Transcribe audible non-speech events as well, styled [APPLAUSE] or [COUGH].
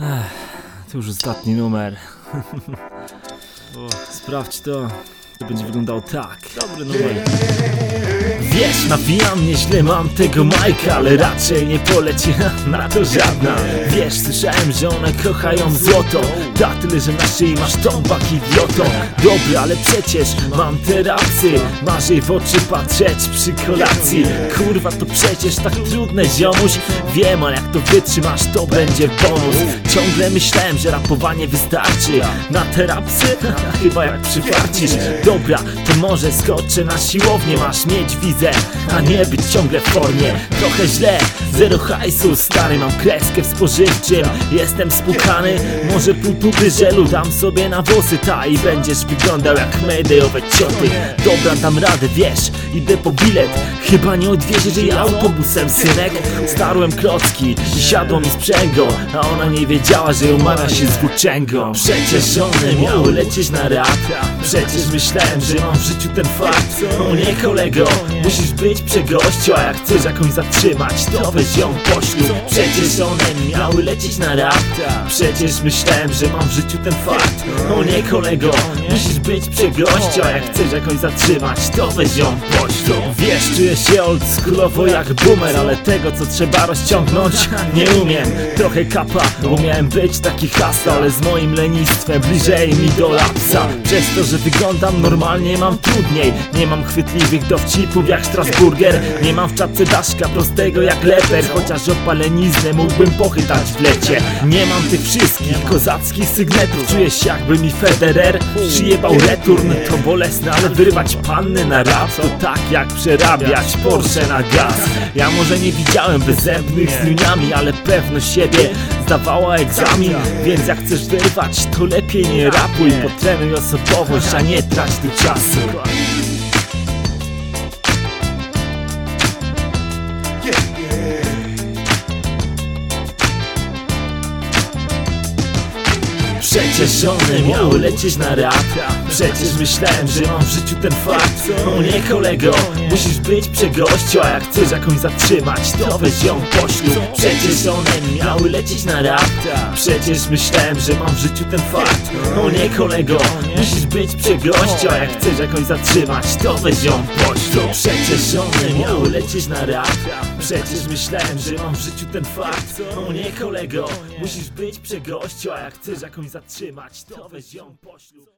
Ech, to już ostatni numer. [LAUGHS] o, sprawdź to. To będzie wyglądało tak. Dobry numer. Wiesz, nawijam nieźle, mam tego Majka Ale raczej nie poleci na to żadna. Wiesz, słyszałem, że one kochają złoto. Da tyle, że na szyi masz tombak idioto. Dobry, ale przecież mam te rapsy Masz jej w oczy patrzeć przy kolacji. Kurwa, to przecież tak trudne, ziomuś. Wiem, ale jak to wytrzymasz, to będzie bonus. Ciągle myślałem, że rapowanie wystarczy. Na te rapsy? [LAUGHS] Chyba jak przyfarcisz. Dobra, to może skoczę na siłownię. Masz mieć a nie być ciągle w formie. Trochę źle, zero hajsu Stary, mam kreskę w spożywczym. Jestem spukany, może pół tuby żelu Dam sobie na włosy. Ta i będziesz wyglądał jak Mayday'owe cioty. Dobra, dam radę, wiesz, idę po bilet. Chyba nie odwieziesz jej autobusem, synek. Starłem klocki i siadło mi A ona nie wiedziała, że umawia się z włóczęgą. Przecież one miały lecieć na rap Przecież myślałem, że mam w życiu ten fakt. O nie kolego, musisz być przy gościu A jak chcesz jakąś zatrzymać, to weź ją poślub Przecież one miały lecieć na rap. Przecież myślałem, że mam w życiu ten fakt. O nie kolego, musisz być przy gościu A jak chcesz jakąś zatrzymać, to weź ją poślub Wiesz, czuję się oldschoolowo jak boomer Ale tego co trzeba rozciągnąć nie umiem. Trochę kapa, bo miałem być taki hasło Ale z moim lenistwem bliżej mi do lapsa Przez to, że wyglądam normalnie mam trudniej. Nie mam chwytliwych dowcipów jak Strasburger. Nie mam w czapce daszka prostego jak leper Chociaż opaleniznę mógłbym pochytać w lecie. Nie mam tych wszystkich kozackich sygnetów Czuję się jakby mi Federer przyjebał return. To bolesne, ale wyrywać panny na rap To tak jak przerabiać Porsche na gaz. Ja może nie widziałem bezzębnych z Ale pewność siebie zdawała egzamin. Więc jak chcesz wyrwać to lepiej nie rapuj. Potrenuj osobowość, a nie trać tu czasu Przecież one miały lecieć na rap Przecież myślałem, że mam w życiu ten fakt. O nie kolego, musisz być przy gościu A jak chcesz jakąś zatrzymać, to weź ją poślub One miały lecieć na rap Przecież myślałem, że mam w życiu ten fakt. O nie kolego, musisz być A jak chcesz jakąś zatrzymać, to weź ją poślub Przecież one miały lecieć na rap Przecież myślałem, że mam w życiu ten fakt. O nie kolego, musisz być A jak chcesz jakąś zatrzymać, to weź ją poślub